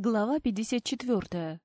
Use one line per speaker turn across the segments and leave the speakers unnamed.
Глава 54.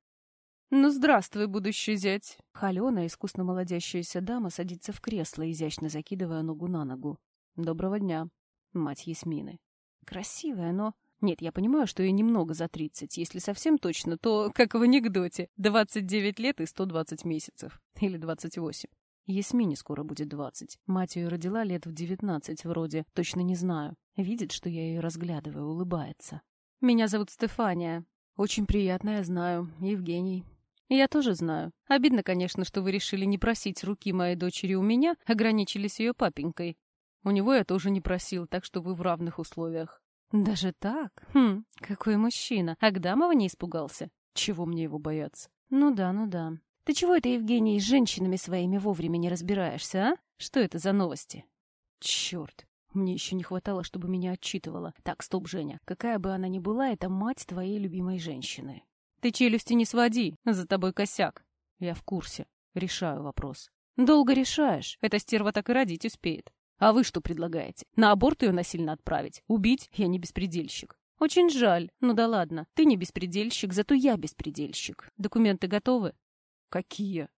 «Ну, здравствуй, будущий зять!» Халена, искусно молодящаяся дама, садится в кресло, изящно закидывая ногу на ногу. «Доброго дня, мать Ясмины». Красивая, но... Нет, я понимаю, что ей немного за тридцать. Если совсем точно, то, как в анекдоте, двадцать девять лет и сто двадцать месяцев. Или двадцать восемь. Ясмине скоро будет двадцать. Мать ее родила лет в девятнадцать вроде, точно не знаю. Видит, что я ее разглядываю, улыбается. «Меня зовут Стефания», очень приятно, я знаю. Евгений. Я тоже знаю. Обидно, конечно, что вы решили не просить руки моей дочери у меня, ограничились ее папенькой. У него я тоже не просил, так что вы в равных условиях. Даже так? Хм, какой мужчина. Агдамова не испугался? Чего мне его бояться? Ну да, ну да. Ты чего это, Евгений, с женщинами своими вовремя не разбираешься, а? Что это за новости? Черт. Мне еще не хватало, чтобы меня отчитывала. Так, стоп, Женя. Какая бы она ни была, это мать твоей любимой женщины. Ты челюсти не своди, за тобой косяк. Я в курсе. Решаю вопрос. Долго решаешь. Эта стерва так и родить успеет. А вы что предлагаете? На аборт ее насильно отправить? Убить? Я не беспредельщик. Очень жаль. Ну да ладно. Ты не беспредельщик, зато я беспредельщик. Документы готовы? Какие?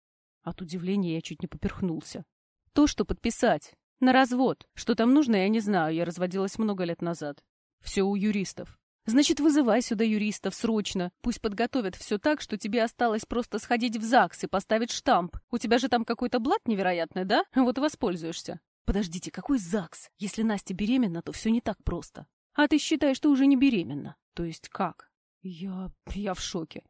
От удивления я чуть не поперхнулся. То, что подписать. На развод. Что там нужно, я не знаю. Я разводилась много лет назад. Все у юристов. Значит, вызывай сюда юристов срочно. Пусть подготовят все так, что тебе осталось просто сходить в ЗАГС и поставить штамп. У тебя же там какой-то блат невероятный, да? Вот и воспользуешься. Подождите, какой ЗАГС? Если Настя беременна, то все не так просто. А ты считаешь, что уже не беременна? То есть как? Я... я в шоке.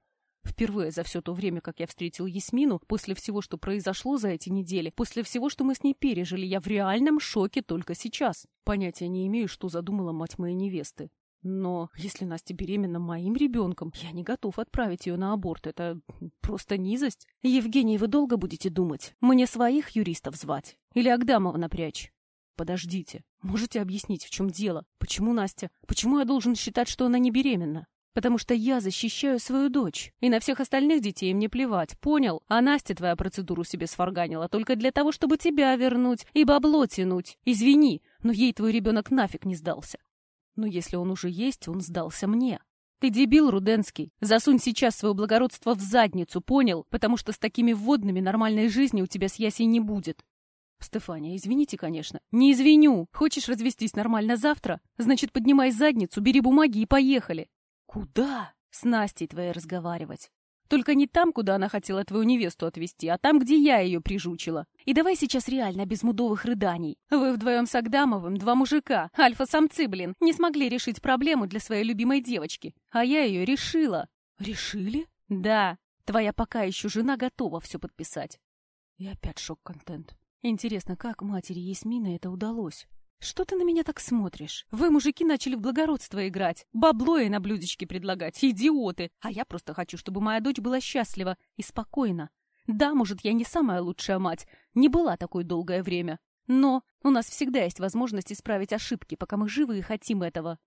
Впервые за все то время, как я встретил Ясмину, после всего, что произошло за эти недели, после всего, что мы с ней пережили, я в реальном шоке только сейчас. Понятия не имею, что задумала мать моей невесты. Но если Настя беременна моим ребенком, я не готов отправить ее на аборт. Это просто низость. Евгений, вы долго будете думать? Мне своих юристов звать? Или Агдамова напрячь? Подождите. Можете объяснить, в чем дело? Почему Настя? Почему я должен считать, что она не беременна? Потому что я защищаю свою дочь. И на всех остальных детей мне плевать, понял? А Настя твою процедуру себе сфарганила только для того, чтобы тебя вернуть и бабло тянуть. Извини, но ей твой ребенок нафиг не сдался. Но если он уже есть, он сдался мне. Ты дебил, Руденский. Засунь сейчас свое благородство в задницу, понял? Потому что с такими вводными нормальной жизни у тебя с Ясей не будет. Стефания, извините, конечно. Не извиню. Хочешь развестись нормально завтра? Значит, поднимай задницу, бери бумаги и поехали. Куда? С Настей твоей разговаривать. Только не там, куда она хотела твою невесту отвезти, а там, где я ее прижучила. И давай сейчас реально, без мудовых рыданий. Вы вдвоем с Агдамовым, два мужика, альфа-самцы, блин, не смогли решить проблему для своей любимой девочки. А я ее решила. Решили? Да. Твоя пока еще жена готова все подписать. И опять шок-контент. Интересно, как матери Ясмина это удалось? «Что ты на меня так смотришь? Вы, мужики, начали в благородство играть, бабло ей на блюдечке предлагать, идиоты! А я просто хочу, чтобы моя дочь была счастлива и спокойна. Да, может, я не самая лучшая мать, не была такой долгое время, но у нас всегда есть возможность исправить ошибки, пока мы живы и хотим этого.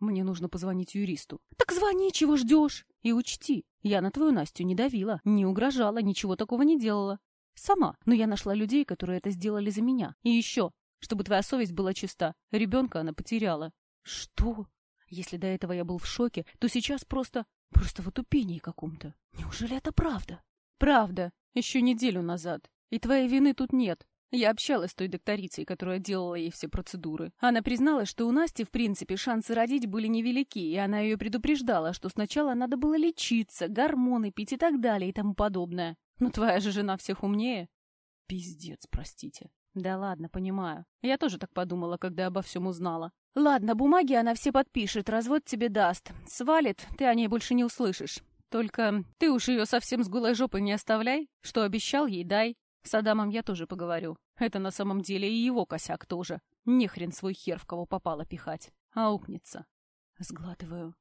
Мне нужно позвонить юристу. Так звони, чего ждешь? И учти, я на твою Настю не давила, не угрожала, ничего такого не делала. Сама, но я нашла людей, которые это сделали за меня. И еще, чтобы твоя совесть была чиста. Ребенка она потеряла. Что? Если до этого я был в шоке, то сейчас просто... просто в отупении каком-то. Неужели это правда? Правда. Еще неделю назад. И твоей вины тут нет. Я общалась с той докторицей, которая делала ей все процедуры. Она призналась, что у Насти, в принципе, шансы родить были невелики, и она ее предупреждала, что сначала надо было лечиться, гормоны пить и так далее и тому подобное. Но твоя же жена всех умнее. Пиздец, простите. Да ладно, понимаю. Я тоже так подумала, когда обо всем узнала. Ладно, бумаги она все подпишет, развод тебе даст. Свалит, ты о ней больше не услышишь. Только ты уж ее совсем с голой жопой не оставляй. Что обещал ей, дай. С Адамом я тоже поговорю. Это на самом деле и его косяк тоже. Не хрен свой хер в кого попало пихать. Аукнется. Сглатываю.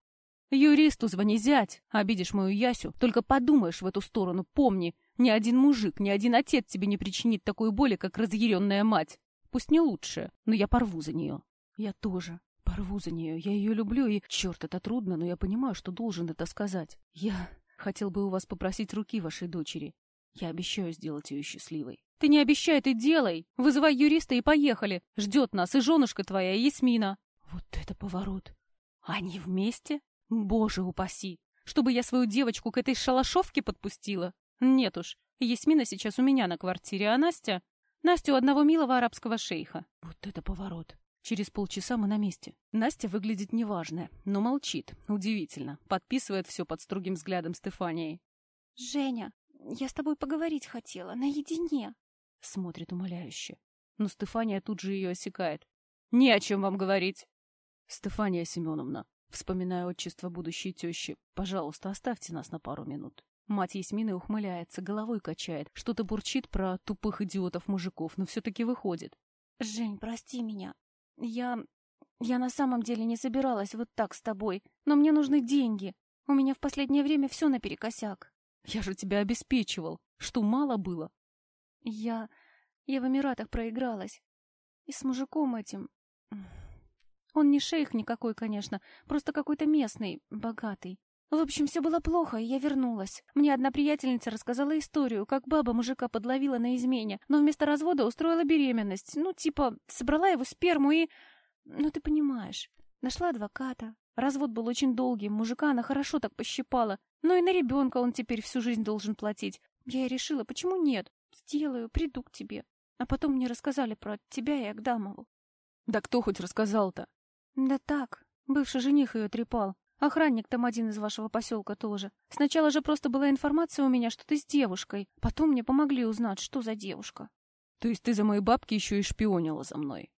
Юристу звони, зять. Обидишь мою Ясю, только подумаешь в эту сторону, помни, ни один мужик, ни один отец тебе не причинит такой боли, как разъяренная мать. Пусть не лучше, но я порву за нее. Я тоже порву за нее. Я ее люблю, и... Черт, это трудно, но я понимаю, что должен это сказать. Я хотел бы у вас попросить руки вашей дочери. Я обещаю сделать ее счастливой. Ты не обещай, ты делай. Вызывай юриста и поехали. Ждет нас и женушка твоя, и Ясмина. Вот это поворот. Они вместе? Боже упаси! Чтобы я свою девочку к этой шалашовке подпустила? Нет уж, Ясмина сейчас у меня на квартире, а Настя... Настя у одного милого арабского шейха. Вот это поворот. Через полчаса мы на месте. Настя выглядит неважная, но молчит. Удивительно. Подписывает все под строгим взглядом Стефании.
«Женя, я с тобой поговорить хотела, наедине!»
Смотрит умоляюще. Но Стефания тут же ее осекает. «Не о чем вам говорить!» «Стефания Семеновна, вспоминая отчество будущей тещи, пожалуйста, оставьте нас на пару минут». Мать Ясмины ухмыляется, головой качает, что-то бурчит про тупых идиотов-мужиков, но все-таки выходит.
«Жень, прости меня. Я... я на самом деле не собиралась вот так с тобой, но мне нужны деньги. У меня в последнее время все наперекосяк».
«Я же тебя обеспечивал. Что, мало было?»
«Я... я в Эмиратах проигралась. И с мужиком этим... Он не шейх никакой, конечно, просто какой-то местный, богатый. В общем, все было плохо, и я вернулась. Мне одна приятельница рассказала историю, как баба мужика подловила на измене, но вместо развода устроила беременность. Ну, типа, собрала его сперму и... Ну, ты понимаешь. Нашла адвоката. Развод был очень долгим, мужика она хорошо так пощипала. Но и на ребенка он теперь всю жизнь должен платить. Я и решила, почему нет? Сделаю, приду к тебе. А потом мне рассказали про тебя и Агдамову.
Да кто хоть рассказал-то?
Да так, бывший жених ее трепал. Охранник там один из вашего поселка тоже. Сначала же просто была информация у меня, что ты с девушкой. Потом мне помогли узнать, что за девушка.
То есть ты за мои бабки еще и шпионила за мной?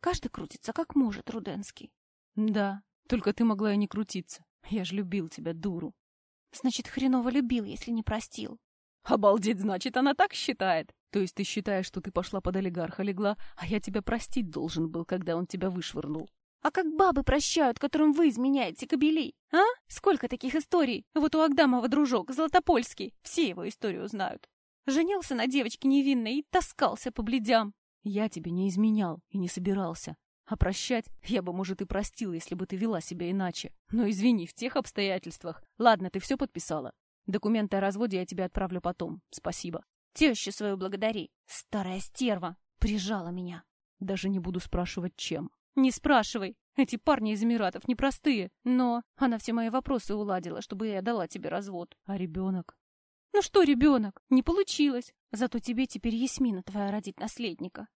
Каждый крутится, как может, Руденский.
Да, только ты могла и не крутиться. Я ж любил тебя, дуру.
Значит, хреново любил, если не простил.
Обалдеть, значит, она так считает. То есть ты считаешь, что ты пошла под олигарха легла, а я тебя простить должен был, когда он тебя вышвырнул.
А как бабы прощают, которым вы изменяете, кобелей? А? Сколько таких историй? Вот у Агдамова дружок, Златопольский, все его историю знают. Женился на девочке невинной и таскался по бледям.
Я тебе не изменял и не собирался. А прощать я бы, может, и простил, если бы ты вела себя иначе. Но извини, в тех обстоятельствах. Ладно, ты все подписала. Документы о разводе я тебе отправлю потом. Спасибо.
Тещу свою благодари. Старая стерва. Прижала меня.
Даже не буду спрашивать, чем.
Не спрашивай. Эти парни из Эмиратов непростые. Но она все мои вопросы уладила, чтобы я дала тебе развод.
А ребенок?
Ну что ребенок? Не получилось. Зато тебе теперь Ясмина твоя родит наследника.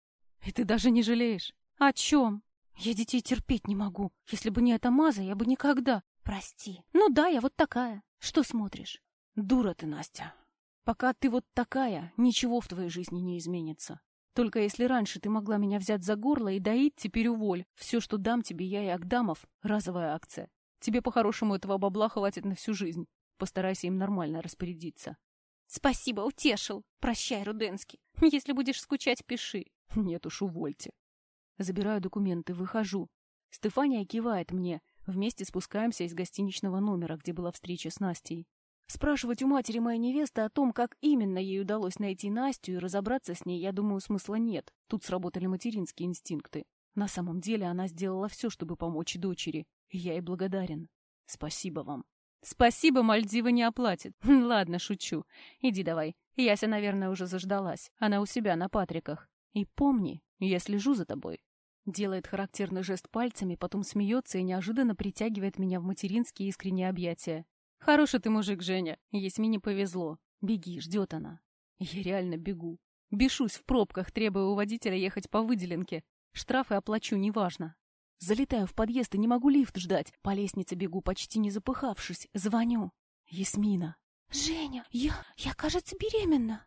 И ты даже не жалеешь?
О чем? Я детей терпеть не могу. Если бы не эта маза, я бы никогда. Прости. Ну да, я вот такая. Что смотришь?
Дура ты, Настя. Пока ты вот такая, ничего в твоей жизни не изменится. Только если раньше ты могла меня взять за горло и доить, теперь уволь. Все, что дам тебе я и Агдамов, разовая акция. Тебе по-хорошему этого бабла хватит на всю жизнь. Постарайся им нормально распорядиться.
Спасибо, утешил. Прощай, Руденский. Если будешь скучать, пиши.
Нет уж, увольте. Забираю документы, выхожу. Стефания кивает мне. Вместе спускаемся из гостиничного номера, где была встреча с Настей. Спрашивать у матери моей невесты о том, как именно ей удалось найти Настю и разобраться с ней, я думаю, смысла нет. Тут сработали материнские инстинкты. На самом деле она сделала все, чтобы помочь дочери. И я ей благодарен. Спасибо вам. Спасибо, Мальдива не оплатит. Ладно, шучу. Иди давай. Яся, наверное, уже заждалась. Она у себя на Патриках. И помни, я слежу за тобой. Делает характерный жест пальцами, потом смеется и неожиданно притягивает меня в материнские искренние объятия. Хороший ты мужик, Женя. Есмине повезло. Беги, ждет она. Я реально бегу. Бешусь в пробках, требуя у водителя ехать по выделенке. Штрафы оплачу, неважно. Залетаю в подъезд и не могу лифт ждать. По лестнице бегу, почти не запыхавшись. Звоню. Ясмина.
«Женя, я... я, кажется, беременна».